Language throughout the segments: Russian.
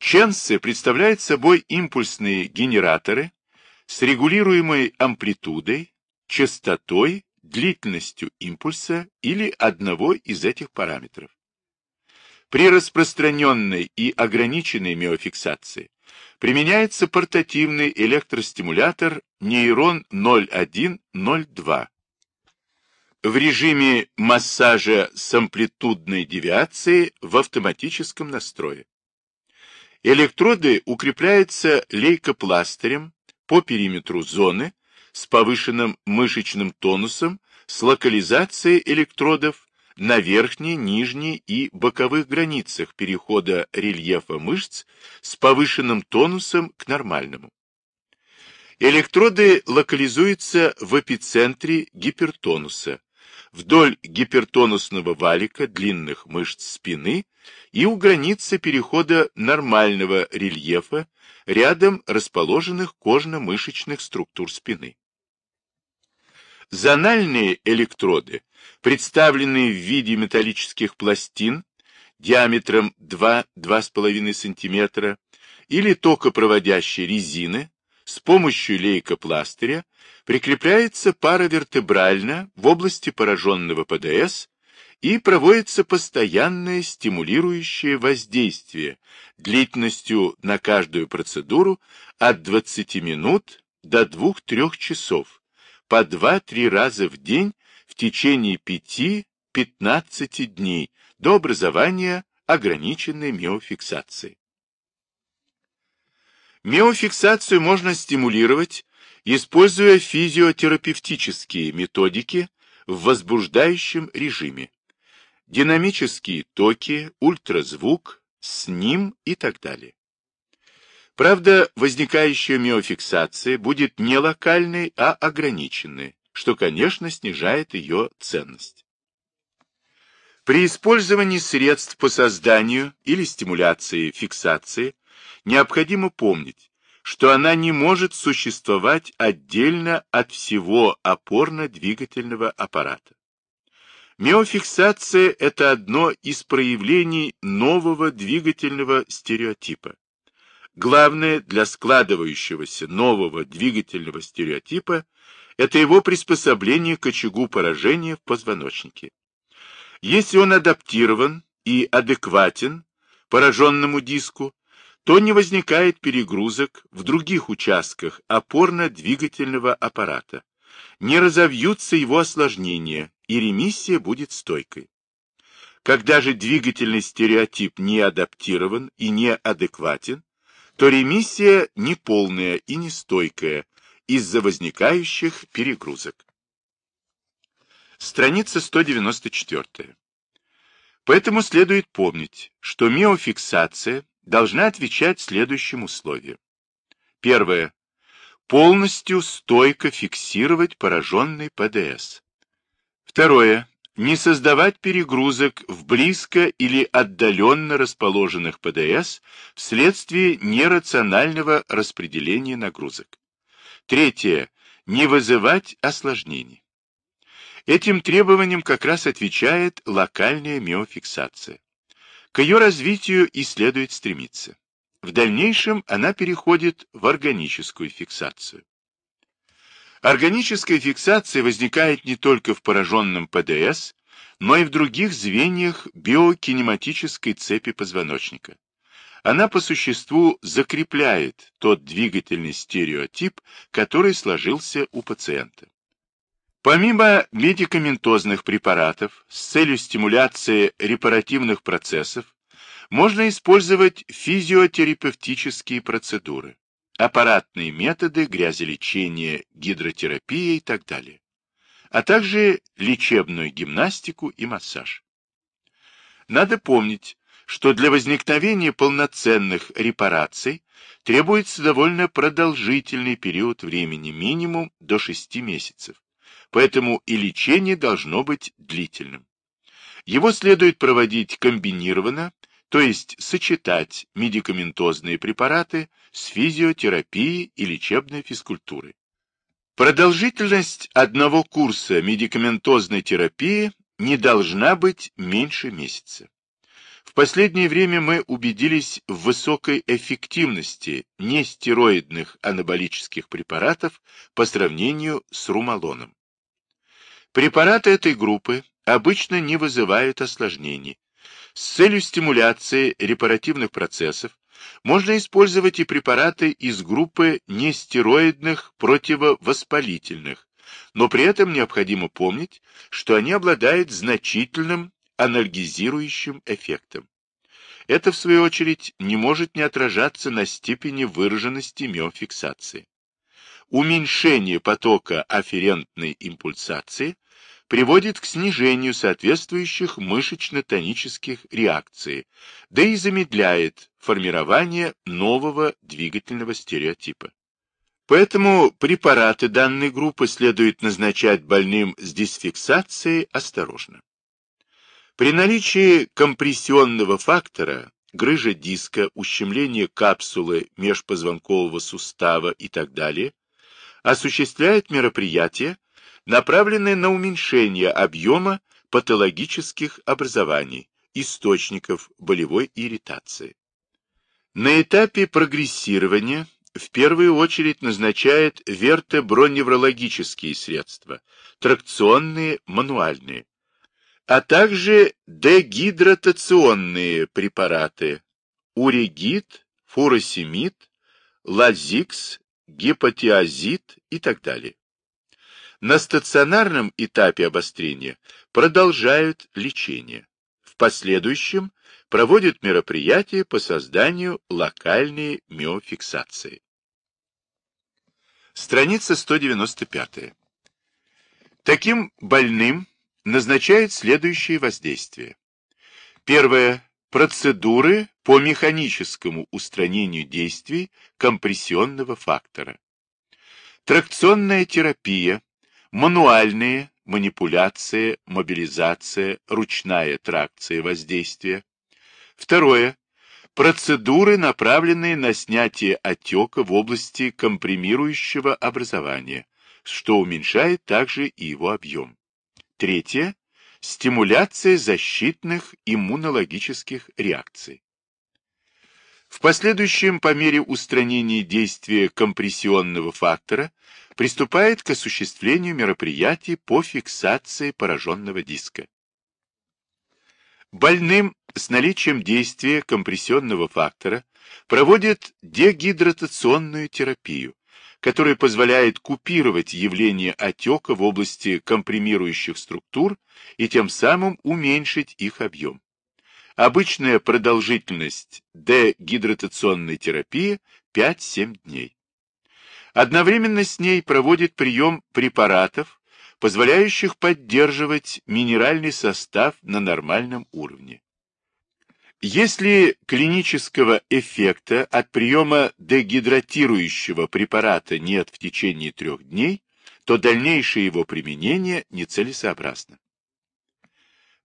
Ченсы представляют собой импульсные генераторы с регулируемой амплитудой, частотой, длительностью импульса или одного из этих параметров. При распространенной и ограниченной миофиксации применяется портативный электростимулятор нейрон 0102. В режиме массажа с амплитудной девиацией в автоматическом настрое. Электроды укрепляются лейкопластырем по периметру зоны с повышенным мышечным тонусом с локализацией электродов на верхней, нижней и боковых границах перехода рельефа мышц с повышенным тонусом к нормальному. Электроды локализуются в эпицентре гипертонуса, вдоль гипертонусного валика длинных мышц спины и у границы перехода нормального рельефа рядом расположенных кожно-мышечных структур спины. Зональные электроды, представленные в виде металлических пластин диаметром 2-2,5 см или токопроводящей резины, с помощью лейкопластыря прикрепляется паравертебрально в области пораженного ПДС и проводится постоянное стимулирующее воздействие длительностью на каждую процедуру от 20 минут до 2-3 часов по 2-3 раза в день в течение 5-15 дней до образования ограниченной миофиксации. Миофиксацию можно стимулировать, используя физиотерапевтические методики в возбуждающем режиме, динамические токи, ультразвук, сним и так далее. Правда, возникающая миофиксация будет не локальной, а ограниченной, что, конечно, снижает ее ценность. При использовании средств по созданию или стимуляции фиксации необходимо помнить, что она не может существовать отдельно от всего опорно-двигательного аппарата. Миофиксация – это одно из проявлений нового двигательного стереотипа. Главное для складывающегося нового двигательного стереотипа – это его приспособление к очагу поражения в позвоночнике. Если он адаптирован и адекватен пораженному диску, то не возникает перегрузок в других участках опорно-двигательного аппарата, не разовьются его осложнения, и ремиссия будет стойкой. Когда же двигательный стереотип не адаптирован и не адекватен, то ремиссия неполная и нестойкая из-за возникающих перегрузок. Страница 194. Поэтому следует помнить, что миофиксация должна отвечать следующим условиям. Первое. Полностью стойко фиксировать пораженный ПДС. Второе не создавать перегрузок в близко или отдаленно расположенных ПДС вследствие нерационального распределения нагрузок. Третье. Не вызывать осложнений. Этим требованиям как раз отвечает локальная миофиксация. К ее развитию и следует стремиться. В дальнейшем она переходит в органическую фиксацию. Органическая фиксация возникает не только в пораженном ПДС, но и в других звеньях биокинематической цепи позвоночника. Она по существу закрепляет тот двигательный стереотип, который сложился у пациента. Помимо медикаментозных препаратов с целью стимуляции репаративных процессов, можно использовать физиотерапевтические процедуры аппаратные методы грязелечения, гидротерапия и так далее, а также лечебную гимнастику и массаж. Надо помнить, что для возникновения полноценных репараций требуется довольно продолжительный период времени, минимум до 6 месяцев, поэтому и лечение должно быть длительным. Его следует проводить комбинированно то есть сочетать медикаментозные препараты с физиотерапией и лечебной физкультурой. Продолжительность одного курса медикаментозной терапии не должна быть меньше месяца. В последнее время мы убедились в высокой эффективности нестероидных анаболических препаратов по сравнению с румалоном. Препараты этой группы обычно не вызывают осложнений. С целью стимуляции репаративных процессов можно использовать и препараты из группы нестероидных противовоспалительных, но при этом необходимо помнить, что они обладают значительным анальгезирующим эффектом. Это, в свою очередь, не может не отражаться на степени выраженности миофиксации. Уменьшение потока афферентной импульсации приводит к снижению соответствующих мышечно-тонических реакций, да и замедляет формирование нового двигательного стереотипа. Поэтому препараты данной группы следует назначать больным с дисфиксацией осторожно. При наличии компрессионного фактора, грыжа диска, ущемление капсулы межпозвонкового сустава и так далее, осуществляет мероприятия, направленные на уменьшение объема патологических образований, источников болевой ирритации. На этапе прогрессирования в первую очередь назначает вертеброневрологические средства, тракционные, мануальные, а также дегидратационные препараты, урегид, фуросемид, лазикс, гепатиазид и так далее. На стационарном этапе обострения продолжают лечение. В последующем проводят мероприятия по созданию локальной миофиксации. Страница 195. Таким больным назначают следующие воздействия. Первое. Процедуры по механическому устранению действий компрессионного фактора. Тракционная терапия, мануальные манипуляция, мобилизация, ручная тракция воздействия, Второе. Процедуры, направленные на снятие отека в области компримирующего образования, что уменьшает также и его объем. Третье. Стимуляция защитных иммунологических реакций. В последующем, по мере устранения действия компрессионного фактора, приступает к осуществлению мероприятий по фиксации пораженного диска. Больным с наличием действия компрессионного фактора проводят дегидратационную терапию, которая позволяет купировать явление отека в области компримирующих структур и тем самым уменьшить их объем. Обычная продолжительность дегидратационной терапии 5-7 дней. Одновременно с ней проводит прием препаратов, позволяющих поддерживать минеральный состав на нормальном уровне. Если клинического эффекта от приема дегидратирующего препарата нет в течение трех дней, то дальнейшее его применение нецелесообразно.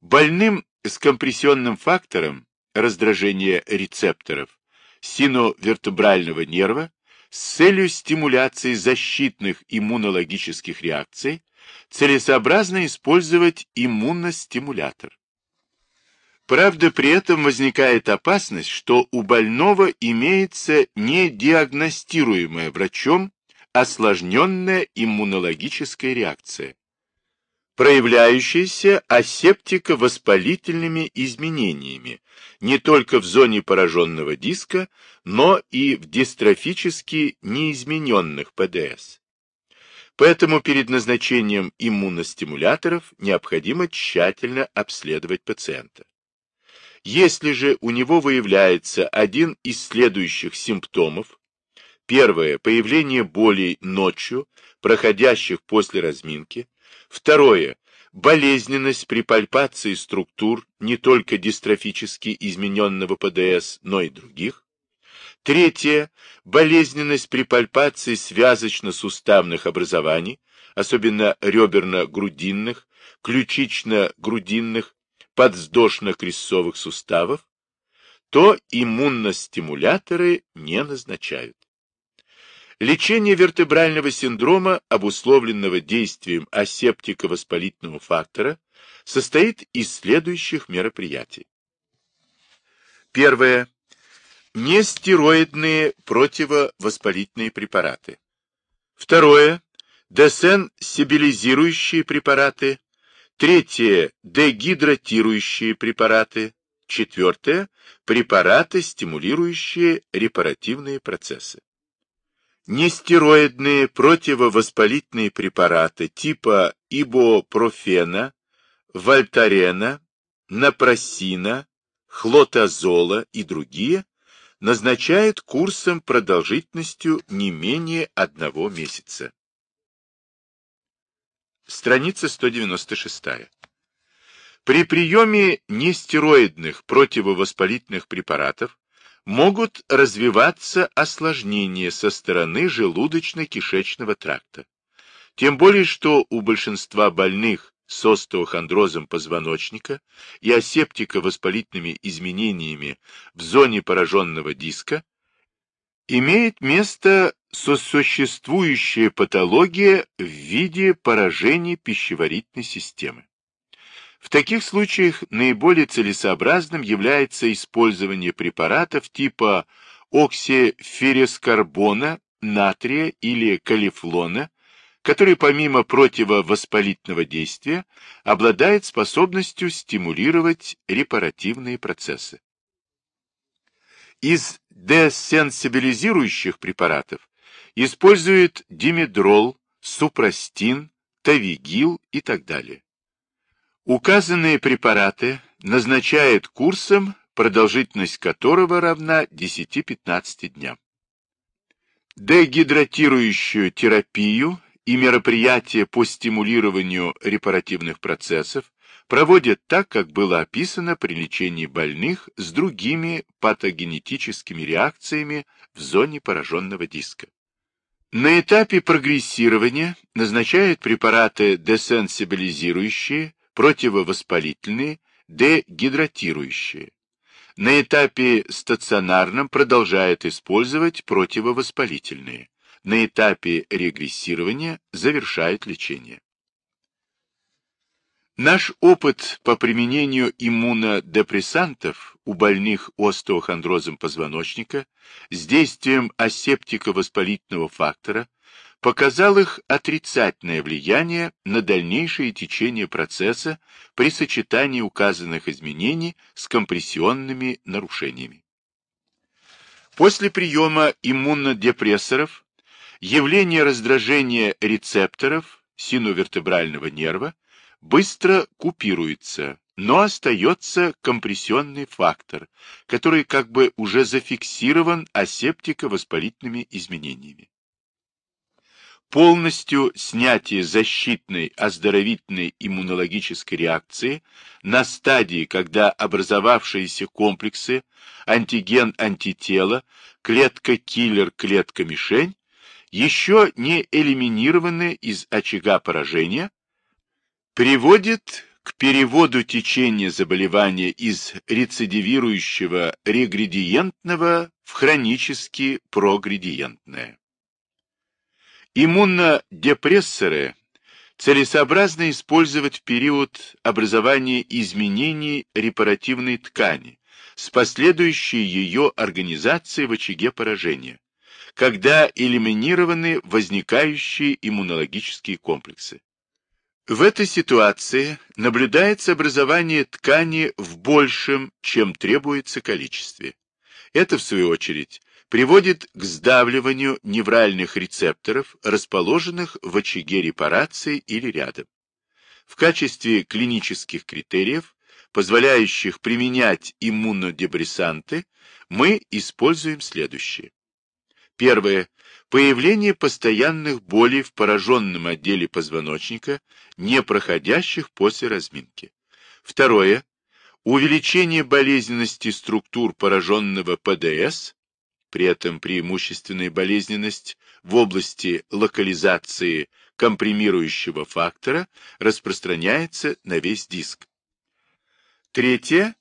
Больным с компрессионным фактором раздражения рецепторов синовертебрального нерва с целью стимуляции защитных иммунологических реакций целесообразно использовать иммуностимулятор. Правда, при этом возникает опасность, что у больного имеется недиагностируемая врачом осложненная иммунологическая реакция, проявляющаяся асептико-воспалительными изменениями не только в зоне пораженного диска, но и в дистрофически неизмененных ПДС. Поэтому перед назначением иммуностимуляторов необходимо тщательно обследовать пациента. Если же у него выявляется один из следующих симптомов, первое – появление болей ночью, проходящих после разминки, второе – болезненность при пальпации структур не только дистрофически измененного ПДС, но и других, Третье – болезненность при пальпации связочно-суставных образований, особенно реберно-грудинных, ключично-грудинных, подвздошно-крестцовых суставов, то иммуностимуляторы не назначают. Лечение вертебрального синдрома, обусловленного действием асептико-воспалительного фактора, состоит из следующих мероприятий. Первое. Нестероидные противовоспалительные препараты. Второе. Десен-сибилизирующие препараты. Третье. Дегидратирующие препараты. Четвертое. Препараты, стимулирующие репаративные процессы. Нестероидные противовоспалительные препараты типа ибупрофена, вольтарена, напросина, хлотазола и другие назначают курсом продолжительностью не менее одного месяца. Страница 196. При приеме нестероидных противовоспалительных препаратов могут развиваться осложнения со стороны желудочно-кишечного тракта. Тем более, что у большинства больных с остеохондрозом позвоночника и асептико-воспалительными изменениями в зоне пораженного диска имеет место сосуществующая патология в виде поражения пищеварительной системы. В таких случаях наиболее целесообразным является использование препаратов типа оксиферескарбона, натрия или калифлона, который помимо противовоспалительного действия обладает способностью стимулировать репаративные процессы. Из десенсибилизирующих препаратов используют димедрол, супрастин, тавигил и так далее. Указанные препараты назначают курсом, продолжительность которого равна 10-15 дням. Дегидратирующую терапию и мероприятия по стимулированию репаративных процессов проводят так, как было описано при лечении больных с другими патогенетическими реакциями в зоне пораженного диска. На этапе прогрессирования назначают препараты десенсибилизирующие, противовоспалительные, дегидратирующие. На этапе стационарном продолжают использовать противовоспалительные. На этапе регрессирования завершают лечение. Наш опыт по применению иммунодепрессантов у больных остеохондрозом позвоночника с действием асептико-воспалительного фактора показал их отрицательное влияние на дальнейшее течение процесса при сочетании указанных изменений с компрессионными нарушениями. После приема иммунодепрессоров явление раздражения рецепторов синовертебрального нерва быстро купируется, но остается компрессионный фактор, который как бы уже зафиксирован асептико-воспалительными изменениями. Полностью снятие защитной оздоровительной иммунологической реакции на стадии, когда образовавшиеся комплексы антиген-антитела, клетка-киллер, клетка-мишень еще не элиминированы из очага поражения, приводит к переводу течения заболевания из рецидивирующего регредиентного в хронически прогредиентное. Иммунодепрессоры целесообразно использовать в период образования изменений репаративной ткани с последующей ее организацией в очаге поражения, когда элиминированы возникающие иммунологические комплексы. В этой ситуации наблюдается образование ткани в большем, чем требуется количестве. Это, в свою очередь, приводит к сдавливанию невральных рецепторов, расположенных в очаге репарации или рядом. В качестве клинических критериев, позволяющих применять иммунодепрессанты, мы используем следующее. Первое. Появление постоянных болей в пораженном отделе позвоночника, не проходящих после разминки. Второе. Увеличение болезненности структур пораженного ПДС, при этом преимущественная болезненность в области локализации компримирующего фактора распространяется на весь диск. Третье.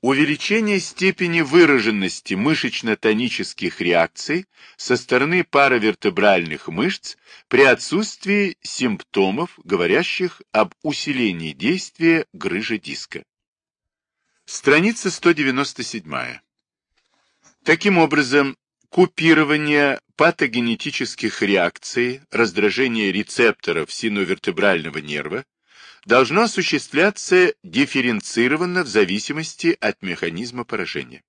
Увеличение степени выраженности мышечно-тонических реакций со стороны паравертебральных мышц при отсутствии симптомов, говорящих об усилении действия грыжи диска. Страница 197. Таким образом, купирование патогенетических реакций, раздражение рецепторов синовертебрального нерва должно осуществляться дифференцированно в зависимости от механизма поражения.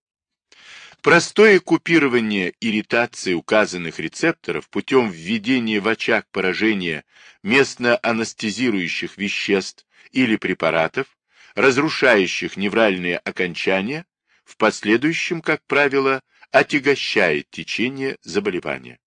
Простое купирование ирритации указанных рецепторов путем введения в очаг поражения местно-анестезирующих веществ или препаратов, разрушающих невральные окончания, в последующем, как правило, отягощает течение заболевания.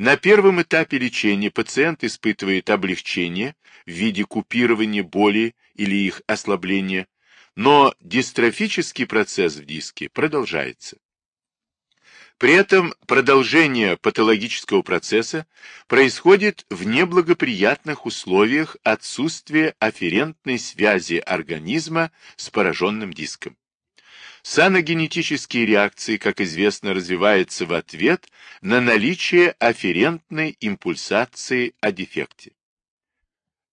На первом этапе лечения пациент испытывает облегчение в виде купирования боли или их ослабления, но дистрофический процесс в диске продолжается. При этом продолжение патологического процесса происходит в неблагоприятных условиях отсутствия афферентной связи организма с пораженным диском. Саногенетические реакции, как известно, развиваются в ответ на наличие афферентной импульсации о дефекте.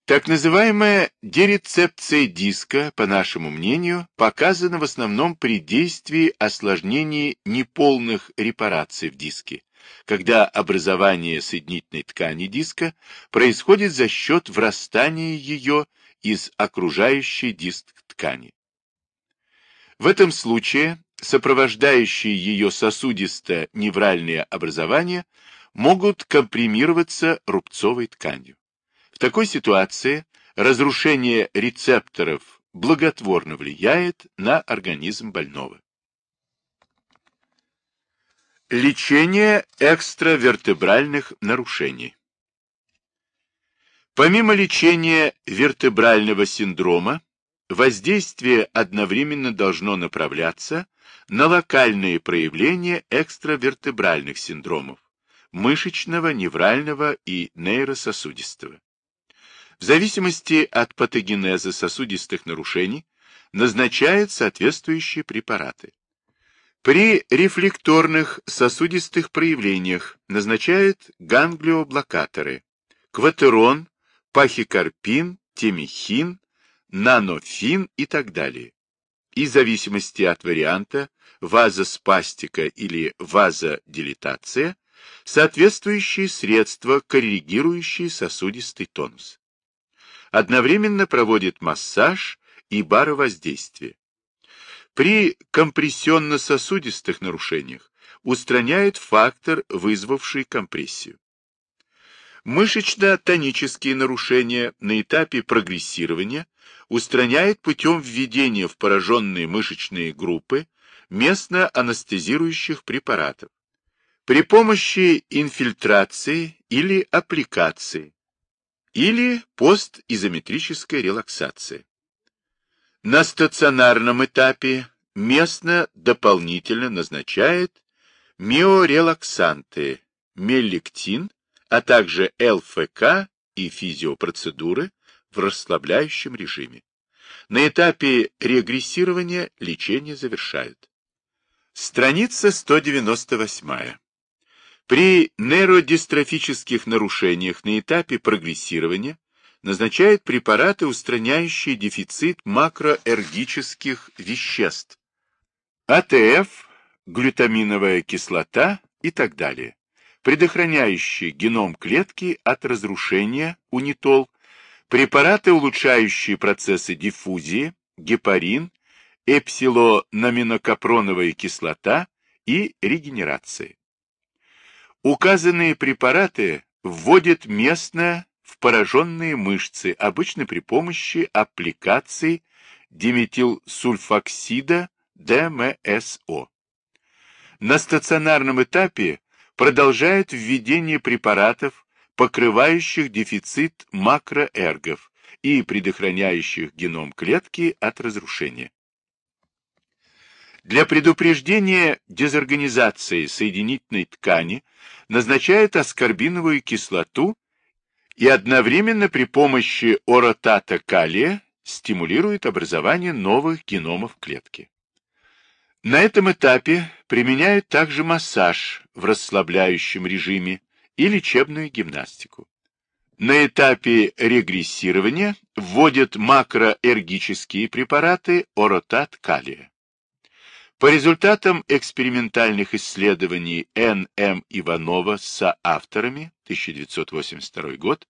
Так называемая дерецепция диска, по нашему мнению, показана в основном при действии осложнений неполных репараций в диске, когда образование соединительной ткани диска происходит за счет врастания ее из окружающей диск ткани. В этом случае сопровождающие ее сосудисто-невральные образования могут компримироваться рубцовой тканью. В такой ситуации разрушение рецепторов благотворно влияет на организм больного. Лечение экстравертебральных нарушений Помимо лечения вертебрального синдрома, воздействие одновременно должно направляться на локальные проявления экстравертебральных синдромов мышечного, неврального и нейрососудистого. В зависимости от патогенеза сосудистых нарушений назначают соответствующие препараты. При рефлекторных сосудистых проявлениях назначают ганглиоблокаторы, кватерон, пахикарпин, темихин, нанофин и так далее. И в зависимости от варианта вазоспастика или вазодилатация, соответствующие средства, коррегирующие сосудистый тонус. Одновременно проводит массаж и баровоздействие. При компрессионно-сосудистых нарушениях устраняет фактор, вызвавший компрессию. Мышечно-тонические нарушения на этапе прогрессирования устраняет путем введения в пораженные мышечные группы местно анестезирующих препаратов при помощи инфильтрации или аппликации или постизометрической релаксации. На стационарном этапе местно дополнительно назначает миорелаксанты, меллектин, а также ЛФК и физиопроцедуры в расслабляющем режиме. На этапе регрессирования лечение завершают. Страница 198. При нейродистрофических нарушениях на этапе прогрессирования назначают препараты, устраняющие дефицит макроэргических веществ, АТФ, глютаминовая кислота и так далее, предохраняющие геном клетки от разрушения, унитол, препараты, улучшающие процессы диффузии, гепарин, эпсилонаминокапроновая кислота и регенерации. Указанные препараты вводят местно в пораженные мышцы, обычно при помощи аппликации диметилсульфоксида ДМСО. На стационарном этапе продолжают введение препаратов, покрывающих дефицит макроэргов и предохраняющих геном клетки от разрушения. Для предупреждения дезорганизации соединительной ткани назначают аскорбиновую кислоту и одновременно при помощи оротата калия стимулирует образование новых геномов клетки. На этом этапе применяют также массаж в расслабляющем режиме и лечебную гимнастику. На этапе регрессирования вводят макроэргические препараты оротат калия. По результатам экспериментальных исследований Н. М. Иванова с соавторами, 1982 год,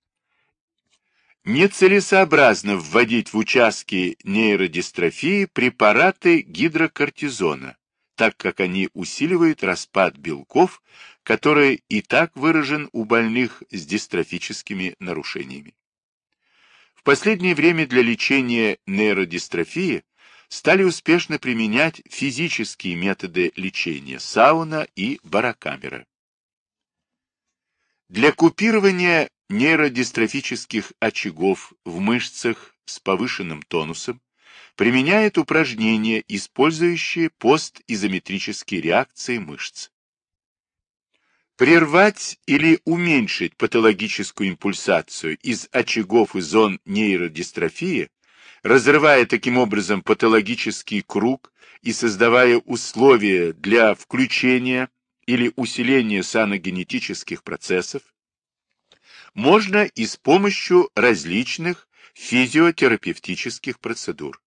нецелесообразно вводить в участки нейродистрофии препараты гидрокортизона, так как они усиливают распад белков, который и так выражен у больных с дистрофическими нарушениями. В последнее время для лечения нейродистрофии стали успешно применять физические методы лечения сауна и барокамера. Для купирования нейродистрофических очагов в мышцах с повышенным тонусом применяет упражнения, использующие постизометрические реакции мышц. Прервать или уменьшить патологическую импульсацию из очагов и зон нейродистрофии разрывая таким образом патологический круг и создавая условия для включения или усиления саногенетических процессов, можно и с помощью различных физиотерапевтических процедур.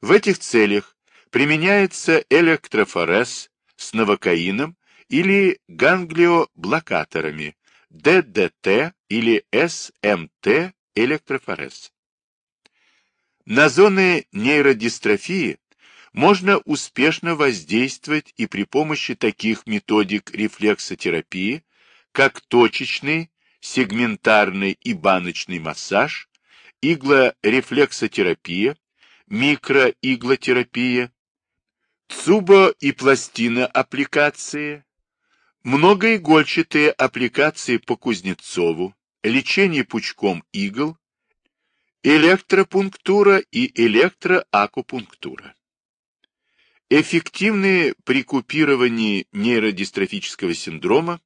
В этих целях применяется электрофорез с новокаином или ганглиоблокаторами, ДДТ или СМТ электрофорез. На зоны нейродистрофии можно успешно воздействовать и при помощи таких методик рефлексотерапии, как точечный, сегментарный и баночный массаж, иглорефлексотерапия, микроиглотерапия, цубо- и пластиноаппликации, многоигольчатые аппликации по Кузнецову, лечение пучком игл, электропунктура и электроакупунктура. Эффективные при купировании нейродистрофического синдрома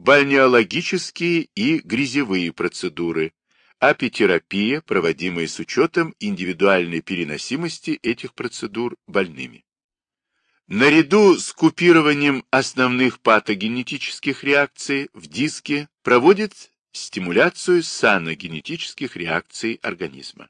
бальнеологические и грязевые процедуры, апитерапия, проводимая с учетом индивидуальной переносимости этих процедур больными. Наряду с купированием основных патогенетических реакций в диске проводит стимуляцию саногенетических реакций организма.